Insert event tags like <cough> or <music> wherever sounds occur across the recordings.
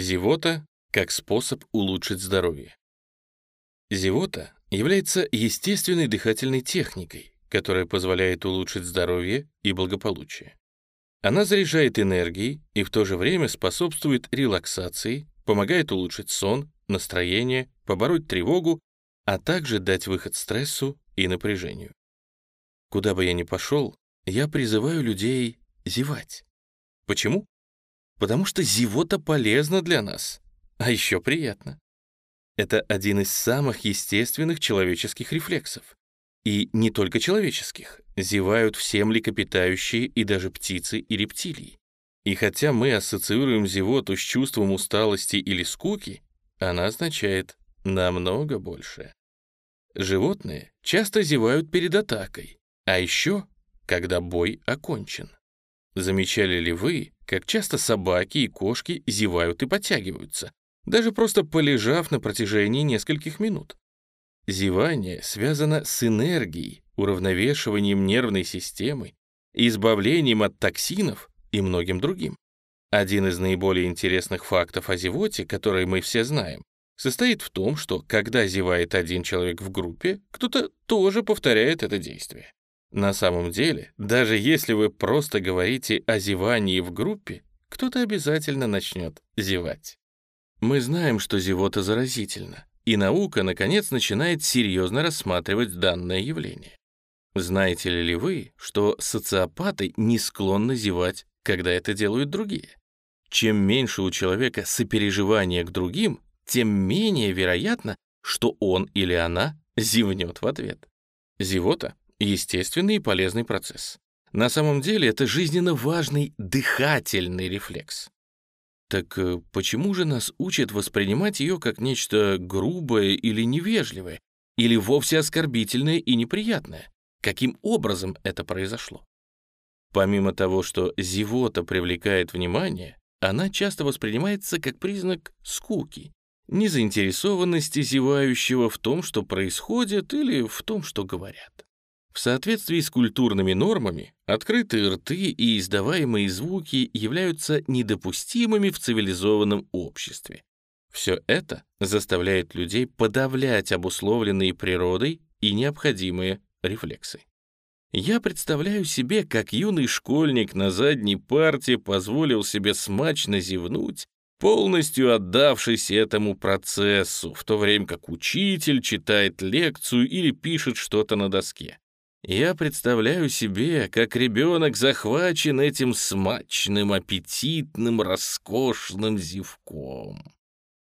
Зевота как способ улучшить здоровье. Зевота является естественной дыхательной техникой, которая позволяет улучшить здоровье и благополучие. Она заряжает энергией и в то же время способствует релаксации, помогает улучшить сон, настроение, побороть тревогу, а также дать выход стрессу и напряжению. Куда бы я ни пошел, я призываю людей зевать. Почему? Потому что зевота полезна для нас, а еще приятно. Это один из самых естественных человеческих рефлексов. И не только человеческих. Зевают все млекопитающие и даже птицы и рептилии. И хотя мы ассоциируем зевоту с чувством усталости или скуки, она означает намного больше. Животные часто зевают перед атакой, а еще, когда бой окончен. Замечали ли вы, как часто собаки и кошки зевают и подтягиваются, даже просто полежав на протяжении нескольких минут? Зевание связано с энергией, уравновешиванием нервной системы, избавлением от токсинов и многим другим. Один из наиболее интересных фактов о зевоте, который мы все знаем, состоит в том, что когда зевает один человек в группе, кто-то тоже повторяет это действие. На самом деле, даже если вы просто говорите о зевании в группе, кто-то обязательно начнет зевать. Мы знаем, что зевота заразительна, и наука, наконец, начинает серьезно рассматривать данное явление. Знаете ли вы, что социопаты не склонны зевать, когда это делают другие? Чем меньше у человека сопереживания к другим, тем менее вероятно, что он или она зевнет в ответ. Зевота — естественный и полезный процесс. На самом деле это жизненно важный дыхательный рефлекс. Так э, почему же нас учат воспринимать ее как нечто грубое или невежливое, или вовсе оскорбительное и неприятное? Каким образом это произошло? Помимо того, что зевота привлекает внимание, она часто воспринимается как признак скуки, незаинтересованности зевающего в том, что происходит или в том, что говорят. В соответствии с культурными нормами, открытые рты и издаваемые звуки являются недопустимыми в цивилизованном обществе. Все это заставляет людей подавлять обусловленные природой и необходимые рефлексы. Я представляю себе, как юный школьник на задней парте позволил себе смачно зевнуть, полностью отдавшись этому процессу, в то время как учитель читает лекцию или пишет что-то на доске. Я представляю себе, как ребенок захвачен этим смачным, аппетитным, роскошным зевком.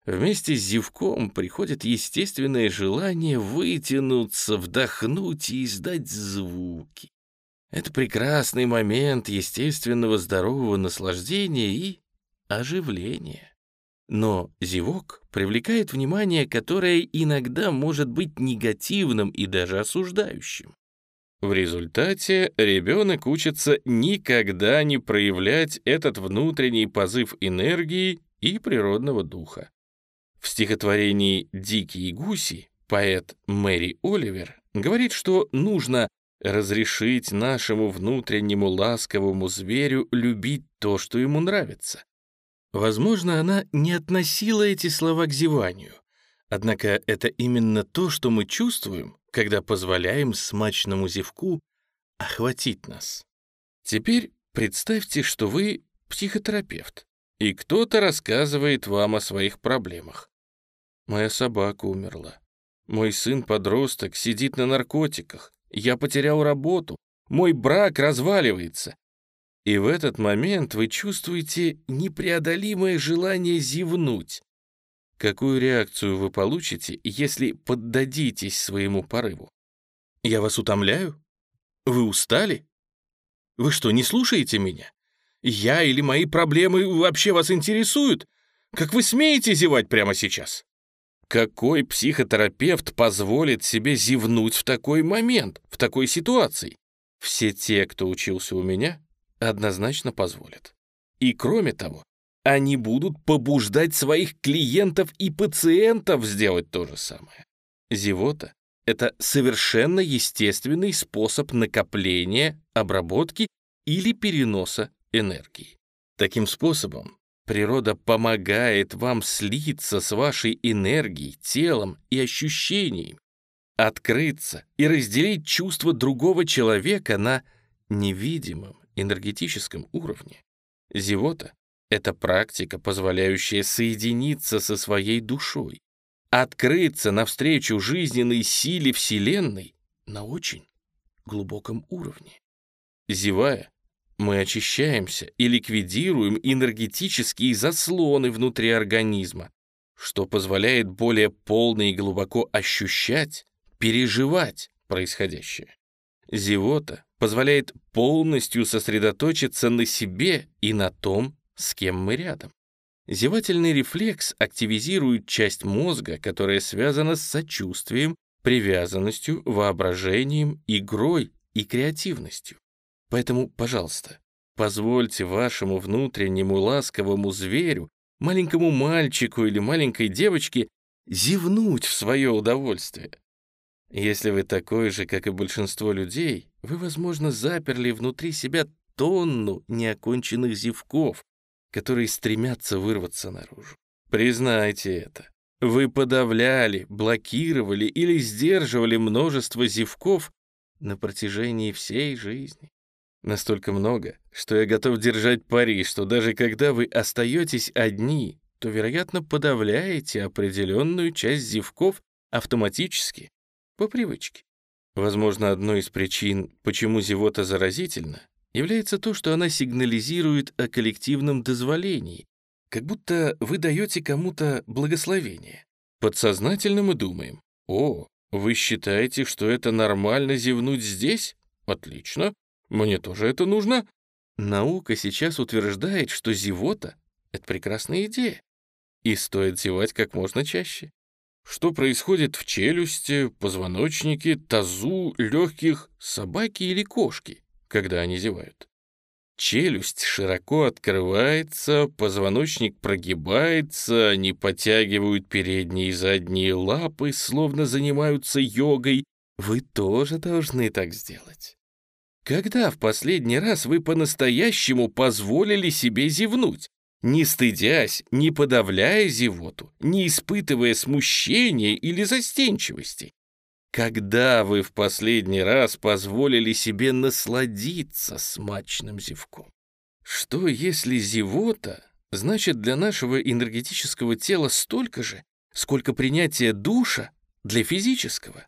Вместе с зевком приходит естественное желание вытянуться, вдохнуть и издать звуки. Это прекрасный момент естественного здорового наслаждения и оживления. Но зевок привлекает внимание, которое иногда может быть негативным и даже осуждающим. В результате ребенок учится никогда не проявлять этот внутренний позыв энергии и природного духа. В стихотворении «Дикие гуси» поэт Мэри Оливер говорит, что нужно разрешить нашему внутреннему ласковому зверю любить то, что ему нравится. Возможно, она не относила эти слова к зеванию, однако это именно то, что мы чувствуем, когда позволяем смачному зевку охватить нас. Теперь представьте, что вы психотерапевт, и кто-то рассказывает вам о своих проблемах. Моя собака умерла. Мой сын-подросток сидит на наркотиках. Я потерял работу. Мой брак разваливается. И в этот момент вы чувствуете непреодолимое желание зевнуть. Какую реакцию вы получите, если поддадитесь своему порыву? Я вас утомляю? Вы устали? Вы что, не слушаете меня? Я или мои проблемы вообще вас интересуют? Как вы смеете зевать прямо сейчас? Какой психотерапевт позволит себе зевнуть в такой момент, в такой ситуации? Все те, кто учился у меня, однозначно позволят. И кроме того, они будут побуждать своих клиентов и пациентов сделать то же самое. Зевота — это совершенно естественный способ накопления, обработки или переноса энергии. Таким способом Природа помогает вам слиться с вашей энергией, телом и ощущениями, открыться и разделить чувства другого человека на невидимом энергетическом уровне. Зевота — это практика, позволяющая соединиться со своей душой, открыться навстречу жизненной силе Вселенной на очень глубоком уровне. Зевая, мы очищаемся и ликвидируем энергетические заслоны внутри организма, что позволяет более полно и глубоко ощущать, переживать происходящее. Зевота позволяет полностью сосредоточиться на себе и на том, с кем мы рядом. Зевательный рефлекс активизирует часть мозга, которая связана с сочувствием, привязанностью, воображением, игрой и креативностью. Поэтому, пожалуйста, позвольте вашему внутреннему ласковому зверю, маленькому мальчику или маленькой девочке зевнуть в свое удовольствие. Если вы такой же, как и большинство людей, вы, возможно, заперли внутри себя тонну неоконченных зевков, которые стремятся вырваться наружу. Признайте это. Вы подавляли, блокировали или сдерживали множество зевков на протяжении всей жизни. Настолько много, что я готов держать пари, что даже когда вы остаетесь одни, то, вероятно, подавляете определенную часть зевков автоматически, по привычке. Возможно, одной из причин, почему зевота заразительна, является то, что она сигнализирует о коллективном дозволении, как будто вы даете кому-то благословение. Подсознательно мы думаем, «О, вы считаете, что это нормально зевнуть здесь? Отлично. Мне тоже это нужно. Наука сейчас утверждает, что зевота — это прекрасная идея. И стоит зевать как можно чаще. Что происходит в челюсти, позвоночнике, тазу, легких собаки или кошки, когда они зевают? Челюсть широко открывается, позвоночник прогибается, они подтягивают передние и задние лапы, словно занимаются йогой. Вы тоже должны так сделать. Когда в последний раз вы по-настоящему позволили себе зевнуть, не стыдясь, не подавляя зевоту, не испытывая смущения или застенчивости? Когда вы в последний раз позволили себе насладиться смачным зевком? Что если зевота значит для нашего энергетического тела столько же, сколько принятие душа для физического?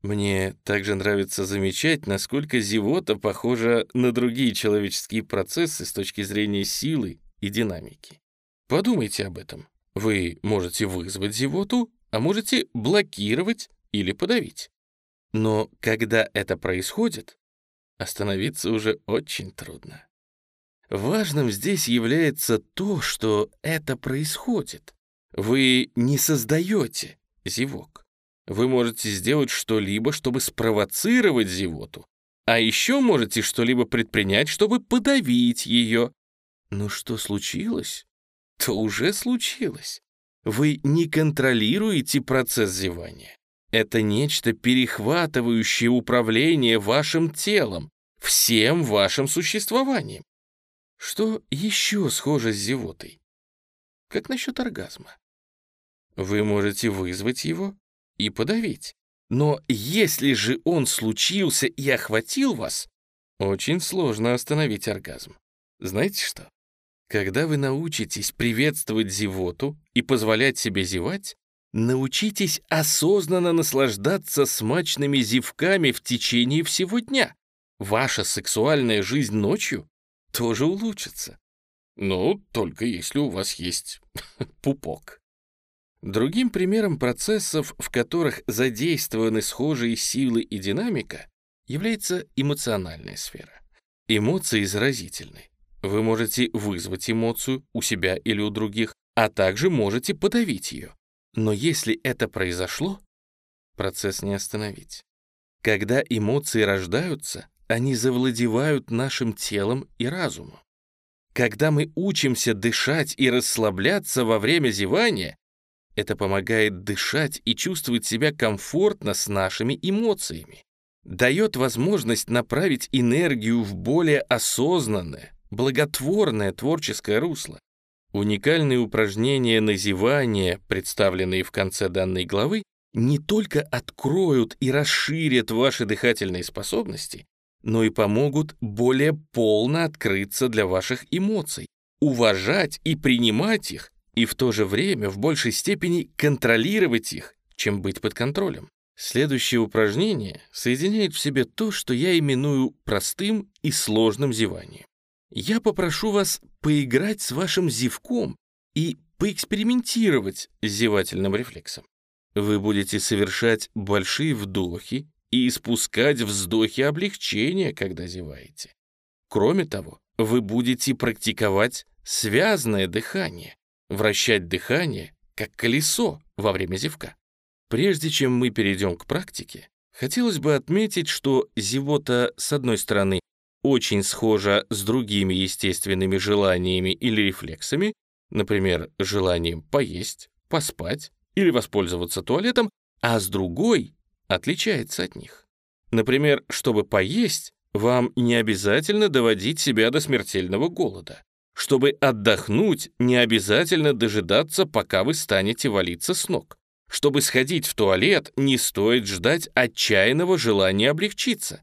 Мне также нравится замечать, насколько зевота похожа на другие человеческие процессы с точки зрения силы и динамики. Подумайте об этом. Вы можете вызвать зевоту, а можете блокировать или подавить. Но когда это происходит, остановиться уже очень трудно. Важным здесь является то, что это происходит. Вы не создаете зевок. Вы можете сделать что-либо, чтобы спровоцировать зевоту, а еще можете что-либо предпринять, чтобы подавить ее. Но что случилось, то уже случилось. Вы не контролируете процесс зевания. Это нечто перехватывающее управление вашим телом, всем вашим существованием. Что еще схоже с зевотой? Как насчет оргазма? Вы можете вызвать его, и подавить. Но если же он случился и охватил вас, очень сложно остановить оргазм. Знаете что? Когда вы научитесь приветствовать зевоту и позволять себе зевать, научитесь осознанно наслаждаться смачными зевками в течение всего дня. Ваша сексуальная жизнь ночью тоже улучшится. Ну, только если у вас есть <laughs> пупок. Другим примером процессов, в которых задействованы схожие силы и динамика, является эмоциональная сфера. Эмоции заразительны. Вы можете вызвать эмоцию у себя или у других, а также можете подавить ее. Но если это произошло, процесс не остановить. Когда эмоции рождаются, они завладевают нашим телом и разумом. Когда мы учимся дышать и расслабляться во время зевания, это помогает дышать и чувствовать себя комфортно с нашими эмоциями. Дает возможность направить энергию в более осознанное, благотворное творческое русло. Уникальные упражнения на зевание, представленные в конце данной главы, не только откроют и расширят ваши дыхательные способности, но и помогут более полно открыться для ваших эмоций, уважать и принимать их, и в то же время в большей степени контролировать их, чем быть под контролем. Следующее упражнение соединяет в себе то, что я именую простым и сложным зеванием. Я попрошу вас поиграть с вашим зевком и поэкспериментировать с зевательным рефлексом. Вы будете совершать большие вдохи и испускать вздохи облегчения, когда зеваете. Кроме того, вы будете практиковать связное дыхание, вращать дыхание, как колесо во время зевка. Прежде чем мы перейдем к практике, хотелось бы отметить, что зевота, с одной стороны, очень схожа с другими естественными желаниями или рефлексами, например, желанием поесть, поспать или воспользоваться туалетом, а с другой отличается от них. Например, чтобы поесть, вам не обязательно доводить себя до смертельного голода. Чтобы отдохнуть, не обязательно дожидаться, пока вы станете валиться с ног. Чтобы сходить в туалет, не стоит ждать отчаянного желания облегчиться.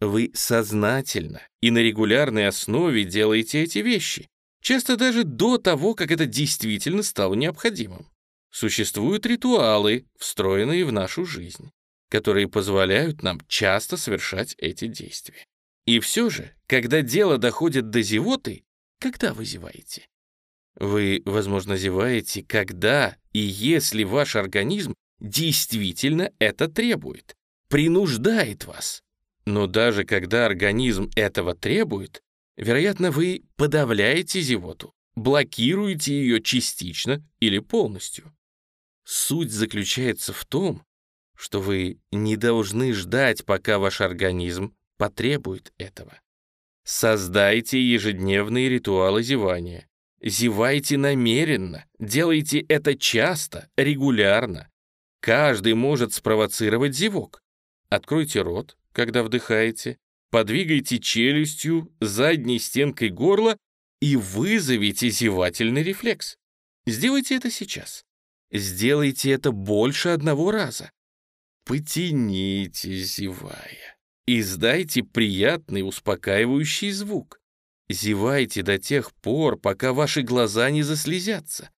Вы сознательно и на регулярной основе делаете эти вещи, часто даже до того, как это действительно стало необходимым. Существуют ритуалы, встроенные в нашу жизнь которые позволяют нам часто совершать эти действия. И все же, когда дело доходит до зевоты, когда вы зеваете? Вы, возможно, зеваете, когда и если ваш организм действительно это требует, принуждает вас. Но даже когда организм этого требует, вероятно, вы подавляете зевоту, блокируете ее частично или полностью. Суть заключается в том, что вы не должны ждать, пока ваш организм потребует этого. Создайте ежедневные ритуалы зевания. Зевайте намеренно, делайте это часто, регулярно. Каждый может спровоцировать зевок. Откройте рот, когда вдыхаете, подвигайте челюстью, задней стенкой горла и вызовите зевательный рефлекс. Сделайте это сейчас. Сделайте это больше одного раза. Потянитесь, зевая. Издайте приятный успокаивающий звук. Зевайте до тех пор, пока ваши глаза не заслезятся.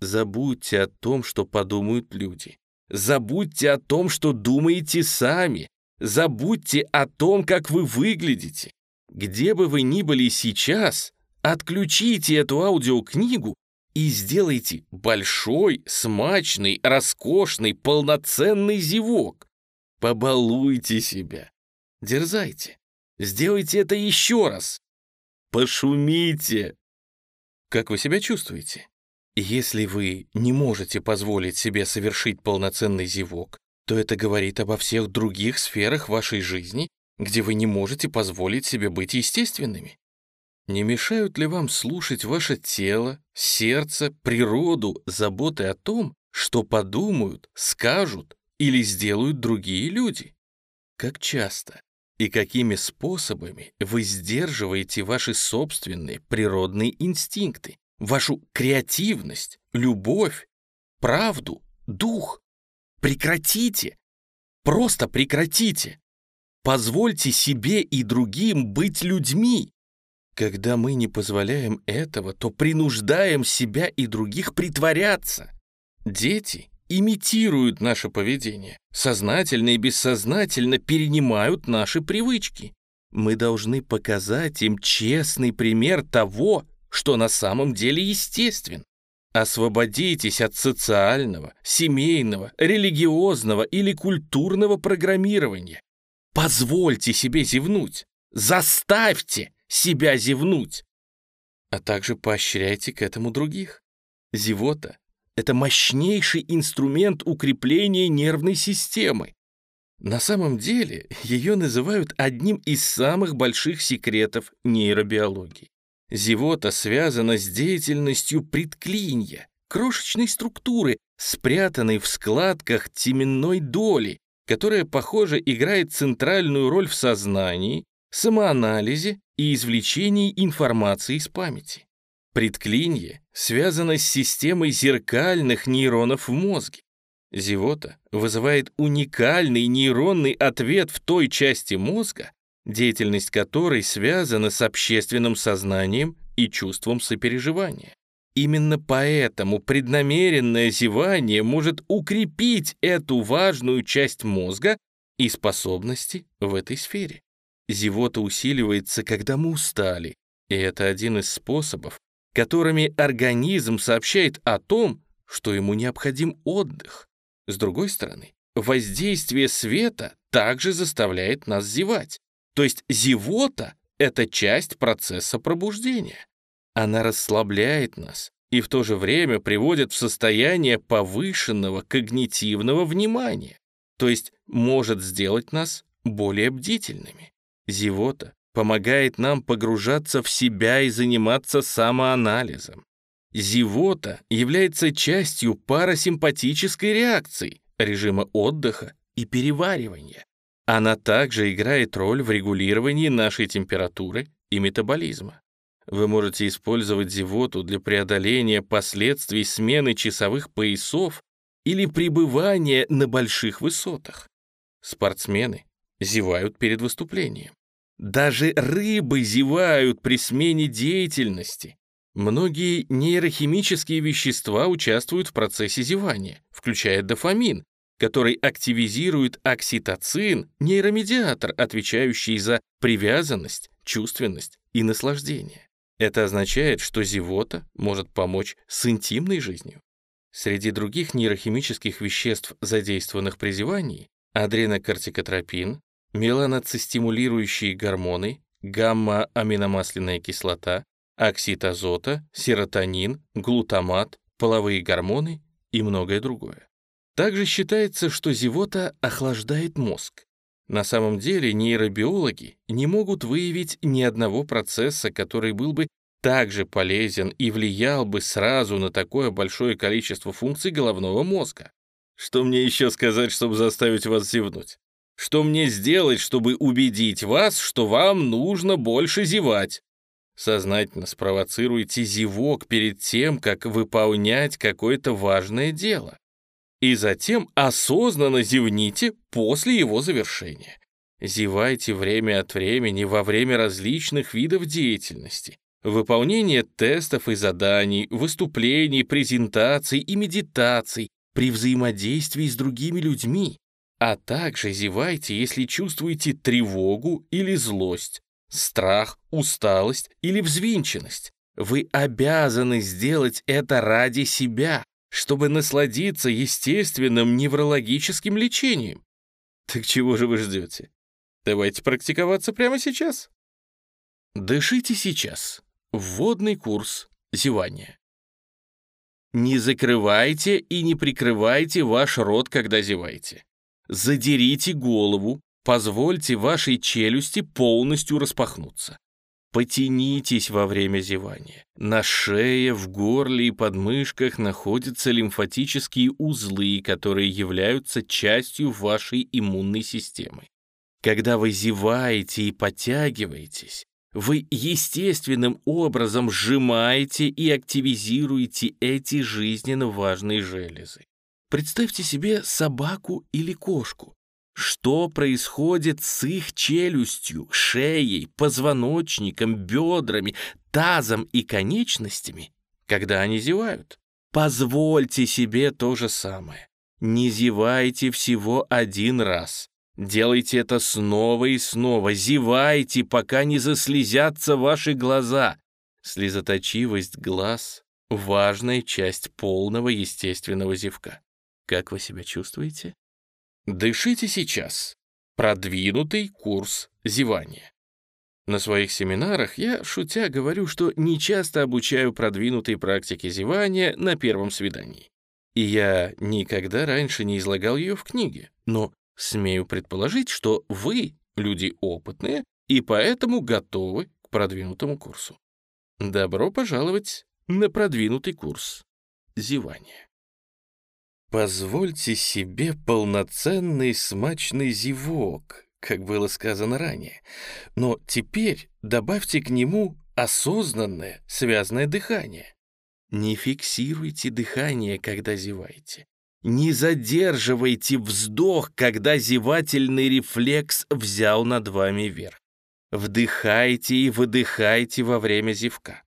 Забудьте о том, что подумают люди. Забудьте о том, что думаете сами. Забудьте о том, как вы выглядите. Где бы вы ни были сейчас, отключите эту аудиокнигу и сделайте большой, смачный, роскошный, полноценный зевок. Побалуйте себя. Дерзайте. Сделайте это еще раз. Пошумите. Как вы себя чувствуете? Если вы не можете позволить себе совершить полноценный зевок, то это говорит обо всех других сферах вашей жизни, где вы не можете позволить себе быть естественными. Не мешают ли вам слушать ваше тело, сердце, природу, заботы о том, что подумают, скажут или сделают другие люди? Как часто и какими способами вы сдерживаете ваши собственные природные инстинкты, вашу креативность, любовь, правду, дух? Прекратите! Просто прекратите! Позвольте себе и другим быть людьми, когда мы не позволяем этого, то принуждаем себя и других притворяться. Дети имитируют наше поведение, сознательно и бессознательно перенимают наши привычки. Мы должны показать им честный пример того, что на самом деле естествен. Освободитесь от социального, семейного, религиозного или культурного программирования. Позвольте себе зевнуть. Заставьте себя зевнуть, а также поощряйте к этому других. Зевота — это мощнейший инструмент укрепления нервной системы. На самом деле ее называют одним из самых больших секретов нейробиологии. Зевота связана с деятельностью предклинья, крошечной структуры, спрятанной в складках теменной доли, которая, похоже, играет центральную роль в сознании, самоанализе и извлечении информации из памяти. Предклинье связано с системой зеркальных нейронов в мозге. Зевота вызывает уникальный нейронный ответ в той части мозга, деятельность которой связана с общественным сознанием и чувством сопереживания. Именно поэтому преднамеренное зевание может укрепить эту важную часть мозга и способности в этой сфере. Зевота усиливается, когда мы устали, и это один из способов, которыми организм сообщает о том, что ему необходим отдых. С другой стороны, воздействие света также заставляет нас зевать. То есть зевота — это часть процесса пробуждения. Она расслабляет нас и в то же время приводит в состояние повышенного когнитивного внимания, то есть может сделать нас более бдительными. Зевота помогает нам погружаться в себя и заниматься самоанализом. Зевота является частью парасимпатической реакции, режима отдыха и переваривания. Она также играет роль в регулировании нашей температуры и метаболизма. Вы можете использовать зевоту для преодоления последствий смены часовых поясов или пребывания на больших высотах. Спортсмены зевают перед выступлением. Даже рыбы зевают при смене деятельности. Многие нейрохимические вещества участвуют в процессе зевания, включая дофамин, который активизирует окситоцин, нейромедиатор, отвечающий за привязанность, чувственность и наслаждение. Это означает, что зевота может помочь с интимной жизнью. Среди других нейрохимических веществ, задействованных при зевании, адренокортикотропин, меланоцистимулирующие гормоны, гамма-аминомасляная кислота, оксид азота, серотонин, глутамат, половые гормоны и многое другое. Также считается, что зевота охлаждает мозг. На самом деле нейробиологи не могут выявить ни одного процесса, который был бы также полезен и влиял бы сразу на такое большое количество функций головного мозга. Что мне еще сказать, чтобы заставить вас зевнуть? Что мне сделать, чтобы убедить вас, что вам нужно больше зевать? Сознательно спровоцируйте зевок перед тем, как выполнять какое-то важное дело. И затем осознанно зевните после его завершения. Зевайте время от времени во время различных видов деятельности. Выполнение тестов и заданий, выступлений, презентаций и медитаций при взаимодействии с другими людьми, а также зевайте, если чувствуете тревогу или злость, страх, усталость или взвинченность. Вы обязаны сделать это ради себя, чтобы насладиться естественным неврологическим лечением. Так чего же вы ждете? Давайте практиковаться прямо сейчас. Дышите сейчас. Вводный курс зевания. Не закрывайте и не прикрывайте ваш рот, когда зеваете. Задерите голову, Позвольте вашей челюсти полностью распахнуться. Потянитесь во время зевания. На шее, в горле и подмышках находятся лимфатические узлы, которые являются частью вашей иммунной системы. Когда вы зеваете и подтягиваетесь, вы естественным образом сжимаете и активизируете эти жизненно важные железы. Представьте себе собаку или кошку. Что происходит с их челюстью, шеей, позвоночником, бедрами, тазом и конечностями, когда они зевают? Позвольте себе то же самое. Не зевайте всего один раз. Делайте это снова и снова. Зевайте, пока не заслезятся ваши глаза. Слезоточивость глаз — важная часть полного естественного зевка. Как вы себя чувствуете? Дышите сейчас. Продвинутый курс зевания. На своих семинарах я, шутя, говорю, что не часто обучаю продвинутой практике зевания на первом свидании. И я никогда раньше не излагал ее в книге, но смею предположить, что вы люди опытные и поэтому готовы к продвинутому курсу. Добро пожаловать на продвинутый курс зевания. Позвольте себе полноценный смачный зевок, как было сказано ранее, но теперь добавьте к нему осознанное связанное дыхание. Не фиксируйте дыхание, когда зеваете. Не задерживайте вздох, когда зевательный рефлекс взял над вами верх. Вдыхайте и выдыхайте во время зевка.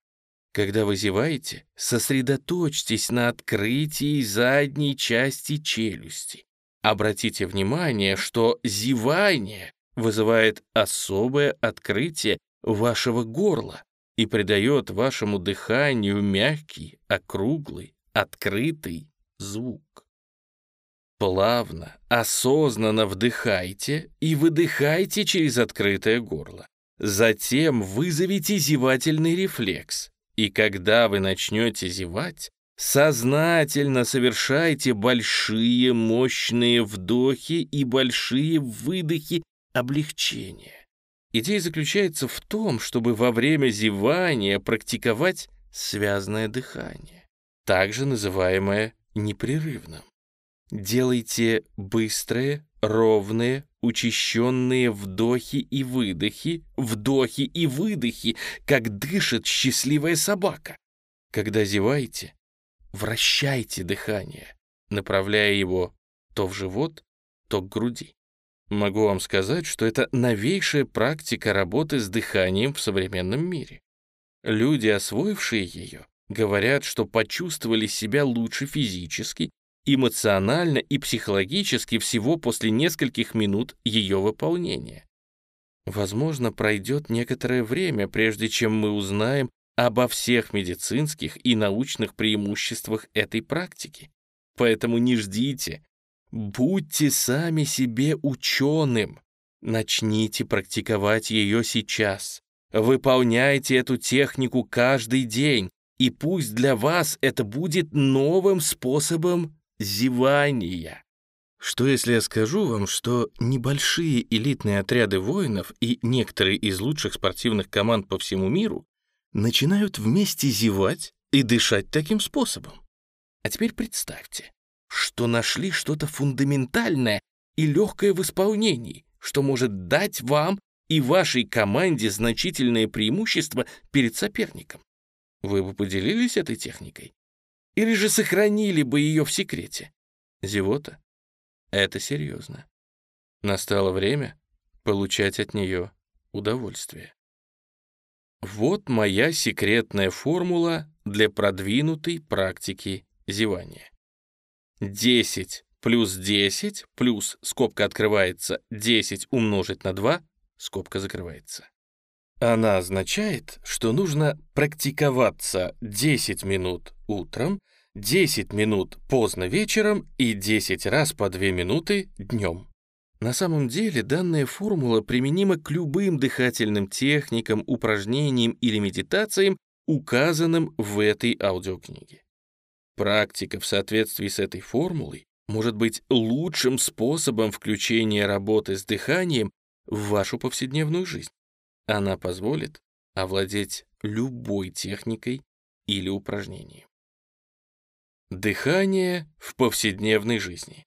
Когда вы зеваете, сосредоточьтесь на открытии задней части челюсти. Обратите внимание, что зевание вызывает особое открытие вашего горла и придает вашему дыханию мягкий, округлый, открытый звук. Плавно, осознанно вдыхайте и выдыхайте через открытое горло. Затем вызовите зевательный рефлекс. И когда вы начнете зевать, сознательно совершайте большие мощные вдохи и большие выдохи облегчения. Идея заключается в том, чтобы во время зевания практиковать связанное дыхание, также называемое непрерывным. Делайте быстрые, ровные, учащенные вдохи и выдохи, вдохи и выдохи, как дышит счастливая собака. Когда зеваете, вращайте дыхание, направляя его то в живот, то к груди. Могу вам сказать, что это новейшая практика работы с дыханием в современном мире. Люди, освоившие ее, говорят, что почувствовали себя лучше физически, эмоционально и психологически всего после нескольких минут ее выполнения. Возможно, пройдет некоторое время, прежде чем мы узнаем обо всех медицинских и научных преимуществах этой практики. Поэтому не ждите. Будьте сами себе ученым. Начните практиковать ее сейчас. Выполняйте эту технику каждый день, и пусть для вас это будет новым способом зевания. Что если я скажу вам, что небольшие элитные отряды воинов и некоторые из лучших спортивных команд по всему миру начинают вместе зевать и дышать таким способом? А теперь представьте, что нашли что-то фундаментальное и легкое в исполнении, что может дать вам и вашей команде значительное преимущество перед соперником. Вы бы поделились этой техникой? Или же сохранили бы ее в секрете? Зевота — это серьезно. Настало время получать от нее удовольствие. Вот моя секретная формула для продвинутой практики зевания. 10 плюс 10 плюс, скобка открывается, 10 умножить на 2, скобка закрывается. Она означает, что нужно практиковаться 10 минут утром, 10 минут поздно вечером и 10 раз по 2 минуты днем. На самом деле данная формула применима к любым дыхательным техникам, упражнениям или медитациям, указанным в этой аудиокниге. Практика в соответствии с этой формулой может быть лучшим способом включения работы с дыханием в вашу повседневную жизнь. Она позволит овладеть любой техникой или упражнением. Дыхание в повседневной жизни.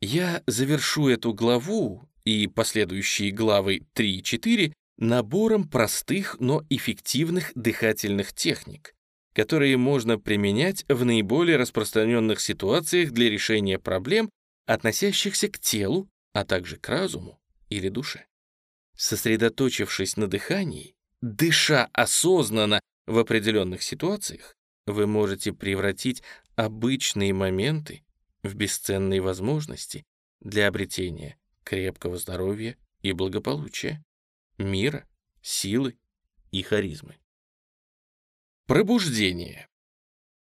Я завершу эту главу и последующие главы 3 и 4 набором простых, но эффективных дыхательных техник, которые можно применять в наиболее распространенных ситуациях для решения проблем, относящихся к телу, а также к разуму или душе. Сосредоточившись на дыхании, дыша осознанно в определенных ситуациях, вы можете превратить обычные моменты в бесценные возможности для обретения крепкого здоровья и благополучия, мира, силы и харизмы. Пробуждение.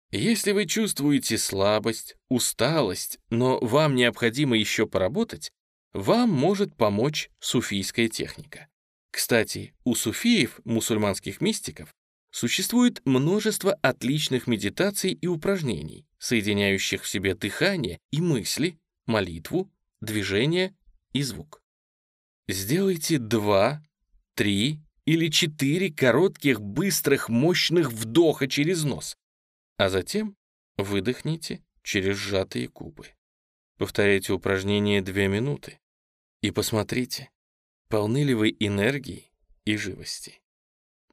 Если вы чувствуете слабость, усталость, но вам необходимо еще поработать, вам может помочь суфийская техника. Кстати, у суфиев, мусульманских мистиков, существует множество отличных медитаций и упражнений, соединяющих в себе дыхание и мысли, молитву, движение и звук. Сделайте два, три или четыре коротких, быстрых, мощных вдоха через нос, а затем выдохните через сжатые губы. Повторяйте упражнение две минуты и посмотрите, полны ли вы энергии и живости.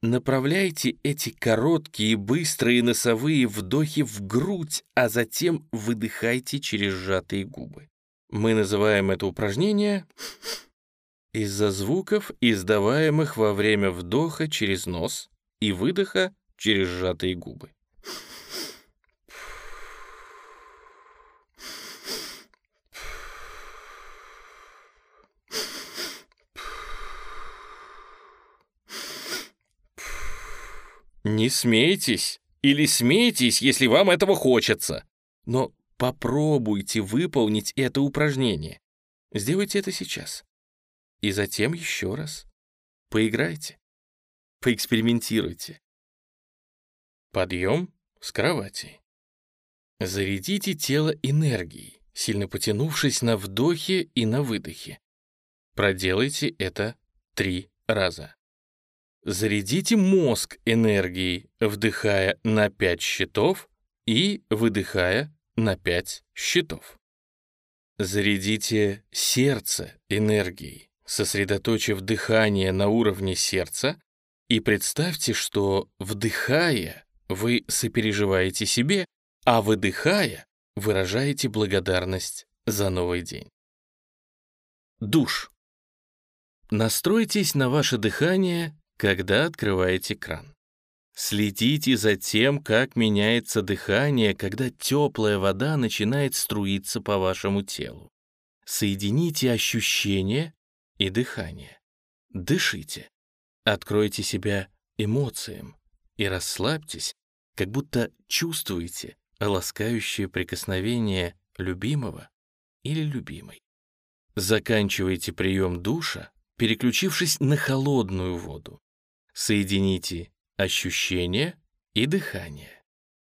направляйте эти короткие, быстрые носовые вдохи в грудь, а затем выдыхайте через сжатые губы. Мы называем это упражнение из-за звуков, издаваемых во время вдоха через нос и выдоха через сжатые губы. Не смейтесь или смейтесь, если вам этого хочется. Но попробуйте выполнить это упражнение. Сделайте это сейчас. И затем еще раз. Поиграйте. Поэкспериментируйте. Подъем с кровати. Зарядите тело энергией, сильно потянувшись на вдохе и на выдохе. Проделайте это три раза. Зарядите мозг энергией, вдыхая на 5 счетов и выдыхая на 5 счетов. Зарядите сердце энергией, сосредоточив дыхание на уровне сердца и представьте, что, вдыхая, вы сопереживаете себе, а выдыхая, выражаете благодарность за новый день. Душ. Настройтесь на ваше дыхание когда открываете кран. Следите за тем, как меняется дыхание, когда теплая вода начинает струиться по вашему телу. Соедините ощущение и дыхание. Дышите. Откройте себя эмоциям и расслабьтесь, как будто чувствуете ласкающее прикосновение любимого или любимой. Заканчивайте прием душа, переключившись на холодную воду. Соедините ощущение и дыхание.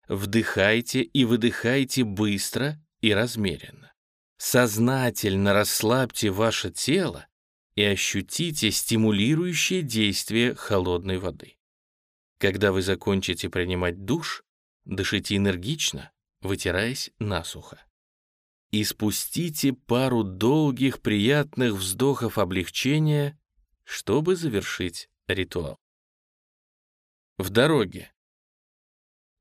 Вдыхайте и выдыхайте быстро и размеренно. Сознательно расслабьте ваше тело и ощутите стимулирующее действие холодной воды. Когда вы закончите принимать душ, дышите энергично, вытираясь насухо. И спустите пару долгих приятных вздохов облегчения, чтобы завершить ритуал. В дороге.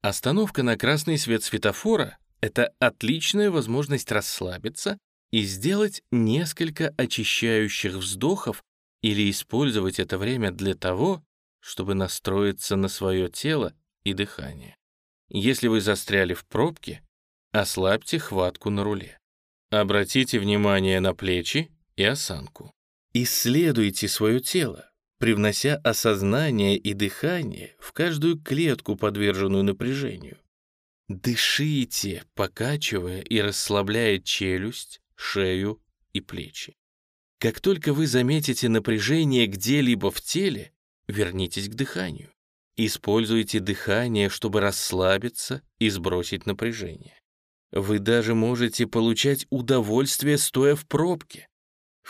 Остановка на красный свет светофора — это отличная возможность расслабиться и сделать несколько очищающих вздохов или использовать это время для того, чтобы настроиться на свое тело и дыхание. Если вы застряли в пробке, ослабьте хватку на руле. Обратите внимание на плечи и осанку. Исследуйте свое тело привнося осознание и дыхание в каждую клетку, подверженную напряжению. Дышите, покачивая и расслабляя челюсть, шею и плечи. Как только вы заметите напряжение где-либо в теле, вернитесь к дыханию. Используйте дыхание, чтобы расслабиться и сбросить напряжение. Вы даже можете получать удовольствие, стоя в пробке.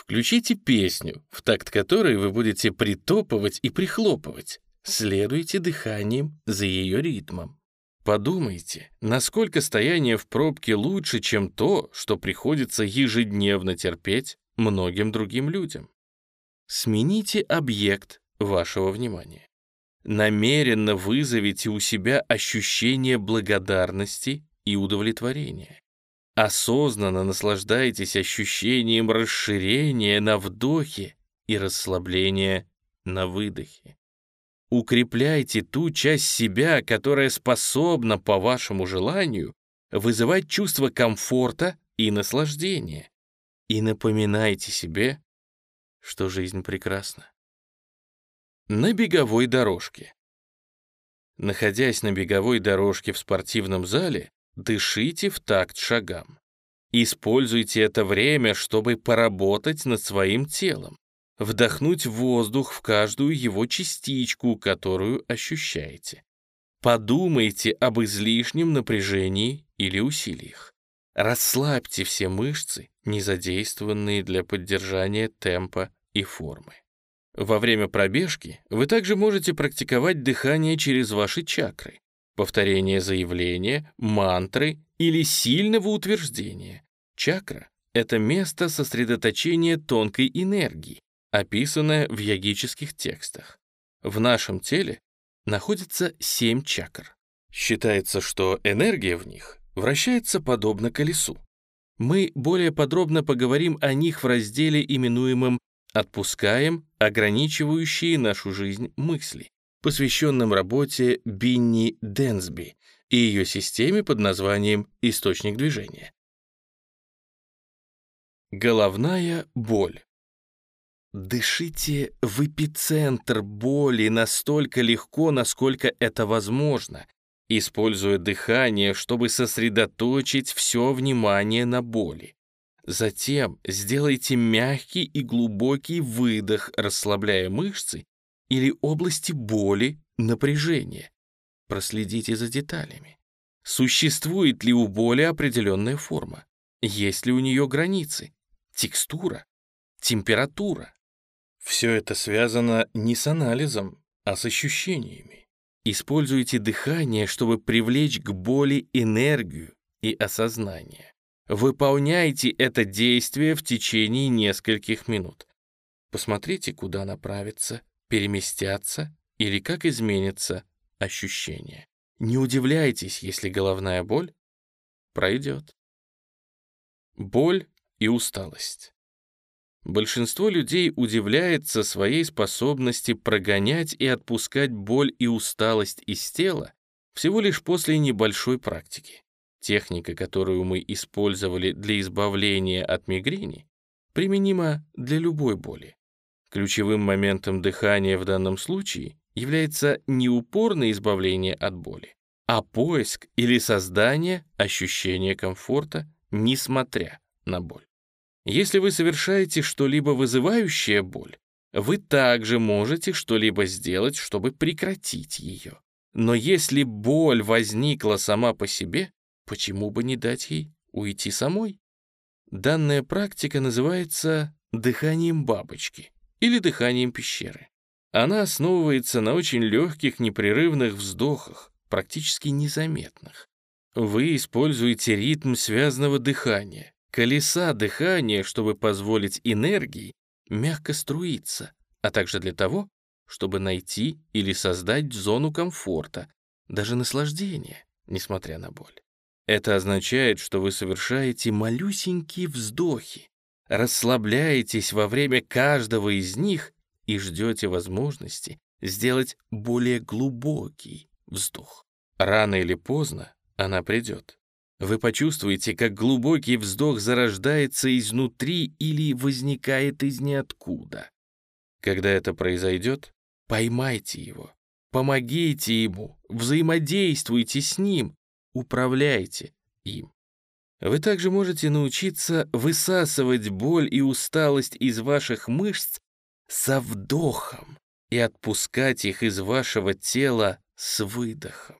Включите песню, в такт которой вы будете притопывать и прихлопывать. Следуйте дыханием за ее ритмом. Подумайте, насколько стояние в пробке лучше, чем то, что приходится ежедневно терпеть многим другим людям. Смените объект вашего внимания. Намеренно вызовите у себя ощущение благодарности и удовлетворения. Осознанно наслаждайтесь ощущением расширения на вдохе и расслабления на выдохе. Укрепляйте ту часть себя, которая способна, по вашему желанию, вызывать чувство комфорта и наслаждения. И напоминайте себе, что жизнь прекрасна. На беговой дорожке. Находясь на беговой дорожке в спортивном зале, Дышите в такт шагам. Используйте это время, чтобы поработать над своим телом, вдохнуть воздух в каждую его частичку, которую ощущаете. Подумайте об излишнем напряжении или усилиях. Расслабьте все мышцы, не задействованные для поддержания темпа и формы. Во время пробежки вы также можете практиковать дыхание через ваши чакры повторение заявления, мантры или сильного утверждения. Чакра — это место сосредоточения тонкой энергии, описанное в йогических текстах. В нашем теле находится семь чакр. Считается, что энергия в них вращается подобно колесу. Мы более подробно поговорим о них в разделе, именуемом «Отпускаем ограничивающие нашу жизнь мысли», посвященном работе Бинни Денсби и ее системе под названием «Источник движения». Головная боль. Дышите в эпицентр боли настолько легко, насколько это возможно, используя дыхание, чтобы сосредоточить все внимание на боли. Затем сделайте мягкий и глубокий выдох, расслабляя мышцы или области боли, напряжения. Проследите за деталями. Существует ли у боли определенная форма? Есть ли у нее границы? Текстура? Температура? Все это связано не с анализом, а с ощущениями. Используйте дыхание, чтобы привлечь к боли энергию и осознание. Выполняйте это действие в течение нескольких минут. Посмотрите, куда направится, переместятся или как изменится ощущение. Не удивляйтесь, если головная боль пройдет. Боль и усталость. Большинство людей удивляется своей способности прогонять и отпускать боль и усталость из тела всего лишь после небольшой практики. Техника, которую мы использовали для избавления от мигрени, применима для любой боли. Ключевым моментом дыхания в данном случае является не упорное избавление от боли, а поиск или создание ощущения комфорта, несмотря на боль. Если вы совершаете что-либо вызывающее боль, вы также можете что-либо сделать, чтобы прекратить ее. Но если боль возникла сама по себе, почему бы не дать ей уйти самой? Данная практика называется дыханием бабочки или дыханием пещеры. Она основывается на очень легких непрерывных вздохах, практически незаметных. Вы используете ритм связанного дыхания, колеса дыхания, чтобы позволить энергии мягко струиться, а также для того, чтобы найти или создать зону комфорта, даже наслаждения, несмотря на боль. Это означает, что вы совершаете малюсенькие вздохи, расслабляетесь во время каждого из них и ждете возможности сделать более глубокий вздох. Рано или поздно она придет. Вы почувствуете, как глубокий вздох зарождается изнутри или возникает из ниоткуда. Когда это произойдет, поймайте его, помогите ему, взаимодействуйте с ним, управляйте им. Вы также можете научиться высасывать боль и усталость из ваших мышц со вдохом и отпускать их из вашего тела с выдохом.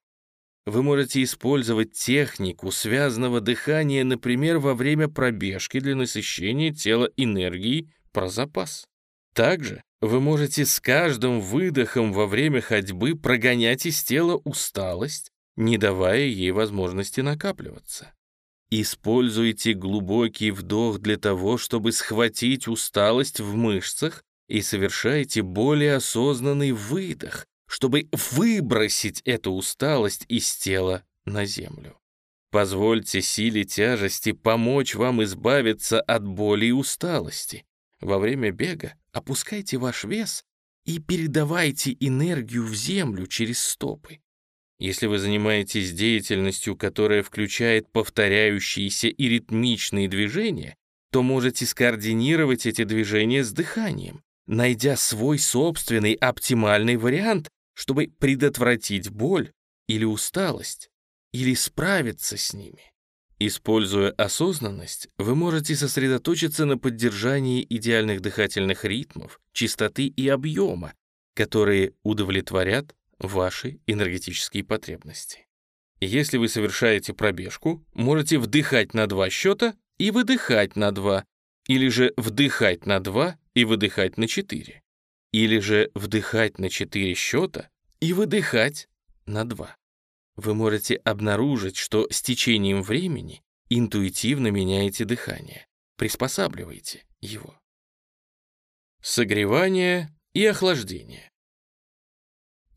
Вы можете использовать технику связанного дыхания, например, во время пробежки для насыщения тела энергией про запас. Также вы можете с каждым выдохом во время ходьбы прогонять из тела усталость, не давая ей возможности накапливаться. Используйте глубокий вдох для того, чтобы схватить усталость в мышцах и совершайте более осознанный выдох, чтобы выбросить эту усталость из тела на землю. Позвольте силе тяжести помочь вам избавиться от боли и усталости. Во время бега опускайте ваш вес и передавайте энергию в землю через стопы. Если вы занимаетесь деятельностью, которая включает повторяющиеся и ритмичные движения, то можете скоординировать эти движения с дыханием, найдя свой собственный оптимальный вариант чтобы предотвратить боль или усталость, или справиться с ними. Используя осознанность, вы можете сосредоточиться на поддержании идеальных дыхательных ритмов, частоты и объема, которые удовлетворят ваши энергетические потребности. Если вы совершаете пробежку, можете вдыхать на два счета и выдыхать на два, или же вдыхать на два и выдыхать на четыре или же вдыхать на 4 счета и выдыхать на 2. Вы можете обнаружить, что с течением времени интуитивно меняете дыхание, приспосабливаете его. Согревание и охлаждение.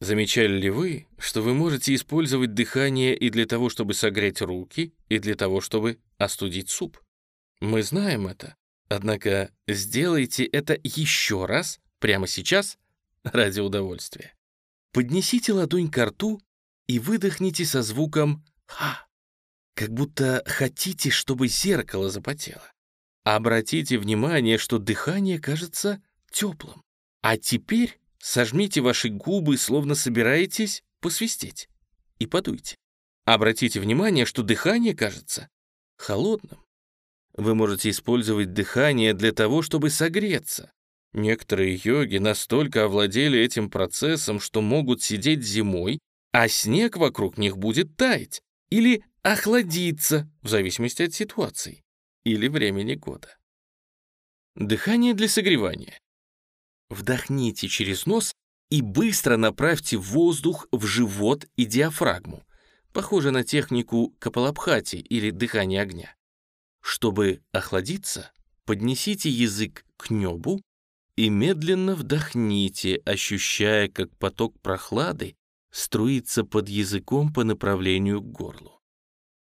Замечали ли вы, что вы можете использовать дыхание и для того, чтобы согреть руки, и для того, чтобы остудить суп? Мы знаем это. Однако сделайте это еще раз, прямо сейчас, ради удовольствия. Поднесите ладонь к рту и выдохните со звуком «ха», как будто хотите, чтобы зеркало запотело. Обратите внимание, что дыхание кажется теплым. А теперь Сожмите ваши губы, словно собираетесь посвистеть, и подуйте. Обратите внимание, что дыхание кажется холодным. Вы можете использовать дыхание для того, чтобы согреться. Некоторые йоги настолько овладели этим процессом, что могут сидеть зимой, а снег вокруг них будет таять или охладиться, в зависимости от ситуации или времени года. Дыхание для согревания. Вдохните через нос и быстро направьте воздух в живот и диафрагму, похоже на технику капалабхати или дыхание огня. Чтобы охладиться, поднесите язык к небу и медленно вдохните, ощущая, как поток прохлады струится под языком по направлению к горлу.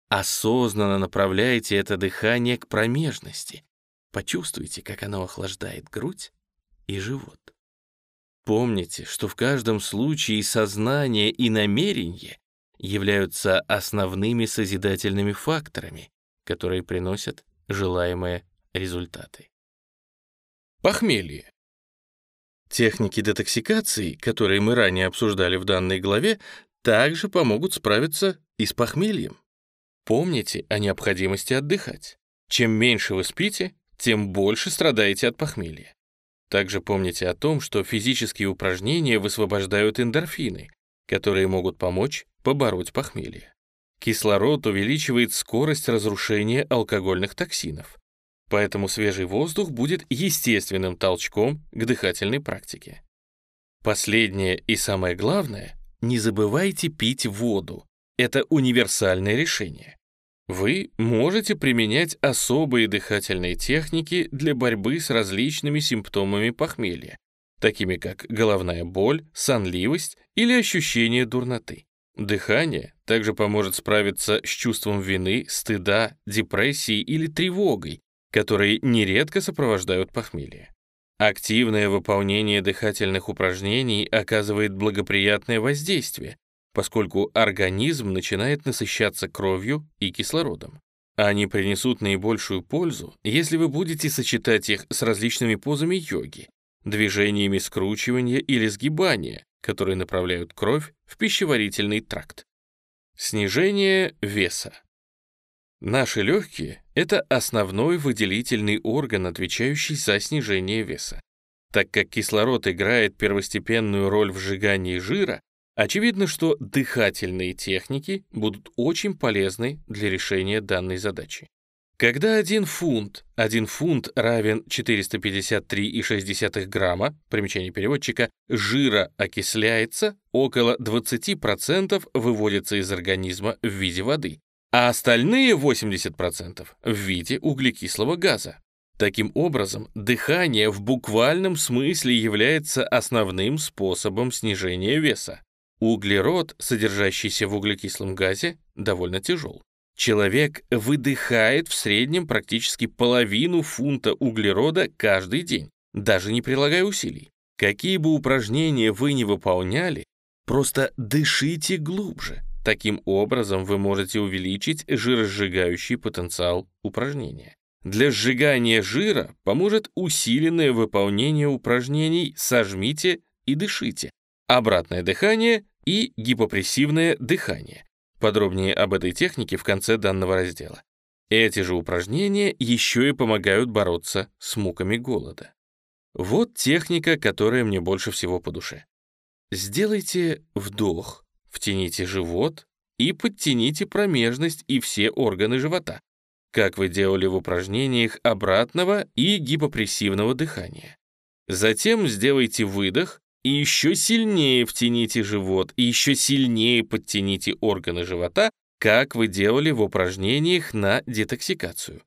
Осознанно направляйте это дыхание к промежности. Почувствуйте, как оно охлаждает грудь и живот. Помните, что в каждом случае сознание и намерение являются основными созидательными факторами, которые приносят желаемые результаты. Похмелье. Техники детоксикации, которые мы ранее обсуждали в данной главе, также помогут справиться и с похмельем. Помните о необходимости отдыхать. Чем меньше вы спите, тем больше страдаете от похмелья. Также помните о том, что физические упражнения высвобождают эндорфины, которые могут помочь побороть похмелье. Кислород увеличивает скорость разрушения алкогольных токсинов, поэтому свежий воздух будет естественным толчком к дыхательной практике. Последнее и самое главное — не забывайте пить воду. Это универсальное решение. Вы можете применять особые дыхательные техники для борьбы с различными симптомами похмелья, такими как головная боль, сонливость или ощущение дурноты. Дыхание также поможет справиться с чувством вины, стыда, депрессией или тревогой, которые нередко сопровождают похмелье. Активное выполнение дыхательных упражнений оказывает благоприятное воздействие, поскольку организм начинает насыщаться кровью и кислородом. Они принесут наибольшую пользу, если вы будете сочетать их с различными позами йоги, движениями скручивания или сгибания, которые направляют кровь в пищеварительный тракт. Снижение веса. Наши легкие — это основной выделительный орган, отвечающий за снижение веса. Так как кислород играет первостепенную роль в сжигании жира, Очевидно, что дыхательные техники будут очень полезны для решения данной задачи. Когда 1 фунт, 1 фунт равен 453,6 грамма, примечание переводчика, жира окисляется, около 20% выводится из организма в виде воды, а остальные 80% в виде углекислого газа. Таким образом, дыхание в буквальном смысле является основным способом снижения веса. Углерод, содержащийся в углекислом газе, довольно тяжел. Человек выдыхает в среднем практически половину фунта углерода каждый день, даже не прилагая усилий. Какие бы упражнения вы ни выполняли, просто дышите глубже. Таким образом вы можете увеличить жиросжигающий потенциал упражнения. Для сжигания жира поможет усиленное выполнение упражнений «Сожмите и дышите», обратное дыхание и гипопрессивное дыхание. Подробнее об этой технике в конце данного раздела. Эти же упражнения еще и помогают бороться с муками голода. Вот техника, которая мне больше всего по душе. Сделайте вдох, втяните живот и подтяните промежность и все органы живота, как вы делали в упражнениях обратного и гипопрессивного дыхания. Затем сделайте выдох и еще сильнее втяните живот, и еще сильнее подтяните органы живота, как вы делали в упражнениях на детоксикацию.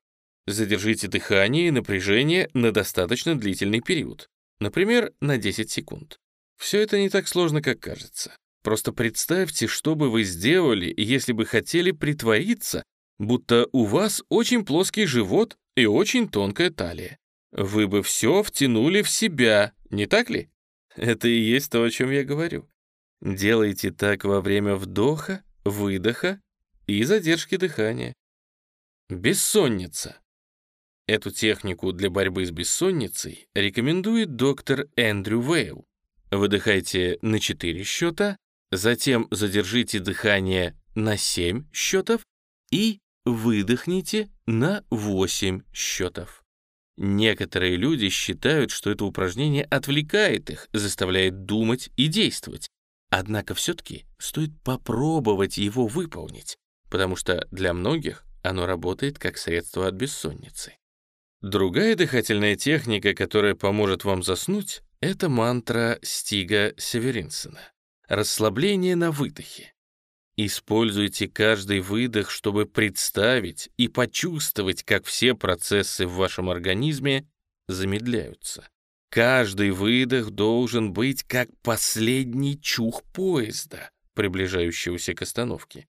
Задержите дыхание и напряжение на достаточно длительный период, например, на 10 секунд. Все это не так сложно, как кажется. Просто представьте, что бы вы сделали, если бы хотели притвориться, будто у вас очень плоский живот и очень тонкая талия. Вы бы все втянули в себя, не так ли? Это и есть то, о чем я говорю. Делайте так во время вдоха, выдоха и задержки дыхания. Бессонница. Эту технику для борьбы с бессонницей рекомендует доктор Эндрю Вейл. Выдыхайте на 4 счета, затем задержите дыхание на 7 счетов и выдохните на 8 счетов. Некоторые люди считают, что это упражнение отвлекает их, заставляет думать и действовать. Однако все-таки стоит попробовать его выполнить, потому что для многих оно работает как средство от бессонницы. Другая дыхательная техника, которая поможет вам заснуть, это мантра Стига Северинсона. Расслабление на выдохе. Используйте каждый выдох, чтобы представить и почувствовать, как все процессы в вашем организме замедляются. Каждый выдох должен быть как последний чух поезда, приближающегося к остановке.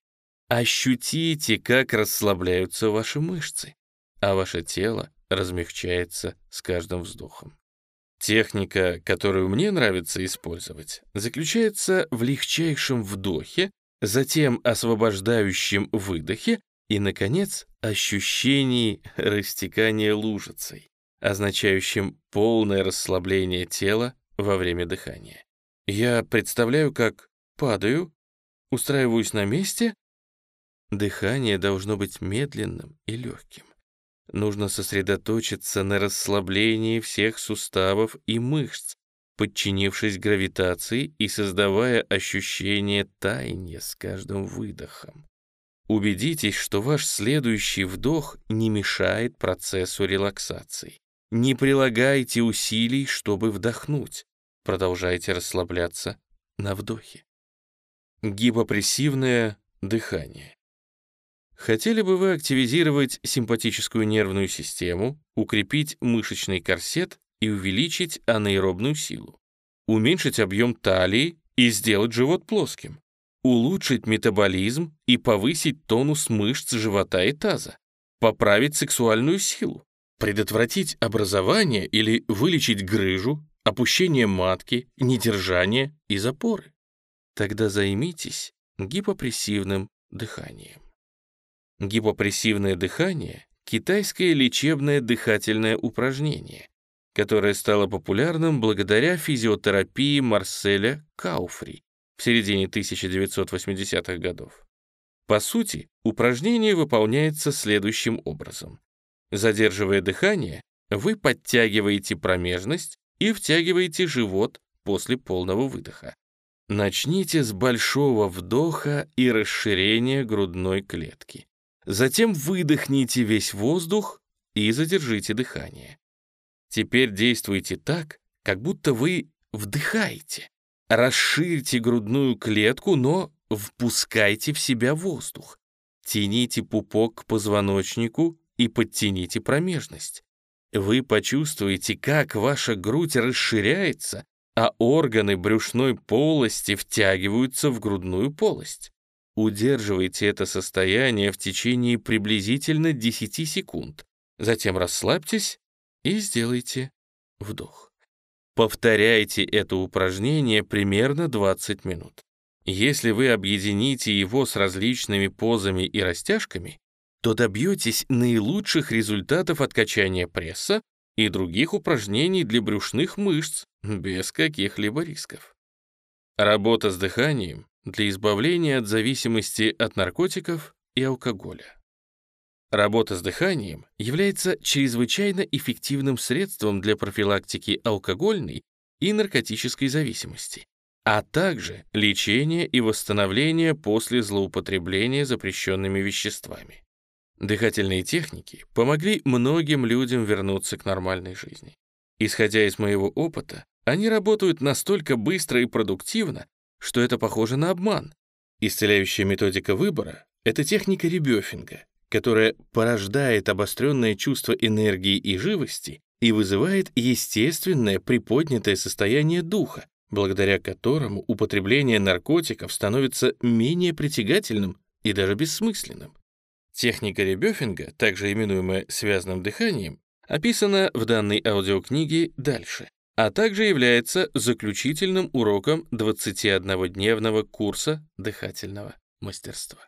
Ощутите, как расслабляются ваши мышцы, а ваше тело размягчается с каждым вздохом. Техника, которую мне нравится использовать, заключается в легчайшем вдохе, затем освобождающем выдохе и, наконец, ощущении растекания лужицей, означающим полное расслабление тела во время дыхания. Я представляю, как падаю, устраиваюсь на месте. Дыхание должно быть медленным и легким. Нужно сосредоточиться на расслаблении всех суставов и мышц, подчинившись гравитации и создавая ощущение таяния с каждым выдохом. Убедитесь, что ваш следующий вдох не мешает процессу релаксации. Не прилагайте усилий, чтобы вдохнуть. Продолжайте расслабляться на вдохе. Гипопрессивное дыхание. Хотели бы вы активизировать симпатическую нервную систему, укрепить мышечный корсет и увеличить анаэробную силу, уменьшить объем талии и сделать живот плоским, улучшить метаболизм и повысить тонус мышц живота и таза, поправить сексуальную силу, предотвратить образование или вылечить грыжу, опущение матки, недержание и запоры. Тогда займитесь гипопрессивным дыханием. Гипопрессивное дыхание — китайское лечебное дыхательное упражнение, которое стало популярным благодаря физиотерапии Марселя Кауфри в середине 1980-х годов. По сути, упражнение выполняется следующим образом. Задерживая дыхание, вы подтягиваете промежность и втягиваете живот после полного выдоха. Начните с большого вдоха и расширения грудной клетки. Затем выдохните весь воздух и задержите дыхание. Теперь действуйте так, как будто вы вдыхаете. Расширьте грудную клетку, но впускайте в себя воздух. Тяните пупок к позвоночнику и подтяните промежность. Вы почувствуете, как ваша грудь расширяется, а органы брюшной полости втягиваются в грудную полость. Удерживайте это состояние в течение приблизительно 10 секунд. Затем расслабьтесь и сделайте вдох. Повторяйте это упражнение примерно 20 минут. Если вы объедините его с различными позами и растяжками, то добьетесь наилучших результатов от качания пресса и других упражнений для брюшных мышц без каких-либо рисков. Работа с дыханием для избавления от зависимости от наркотиков и алкоголя. Работа с дыханием является чрезвычайно эффективным средством для профилактики алкогольной и наркотической зависимости, а также лечения и восстановления после злоупотребления запрещенными веществами. Дыхательные техники помогли многим людям вернуться к нормальной жизни. Исходя из моего опыта, они работают настолько быстро и продуктивно, что это похоже на обман. Исцеляющая методика выбора — это техника ребёфинга, которая порождает обостренное чувство энергии и живости и вызывает естественное приподнятое состояние духа, благодаря которому употребление наркотиков становится менее притягательным и даже бессмысленным. Техника ребёфинга, также именуемая связанным дыханием, описана в данной аудиокниге дальше, а также является заключительным уроком 21-дневного курса дыхательного мастерства.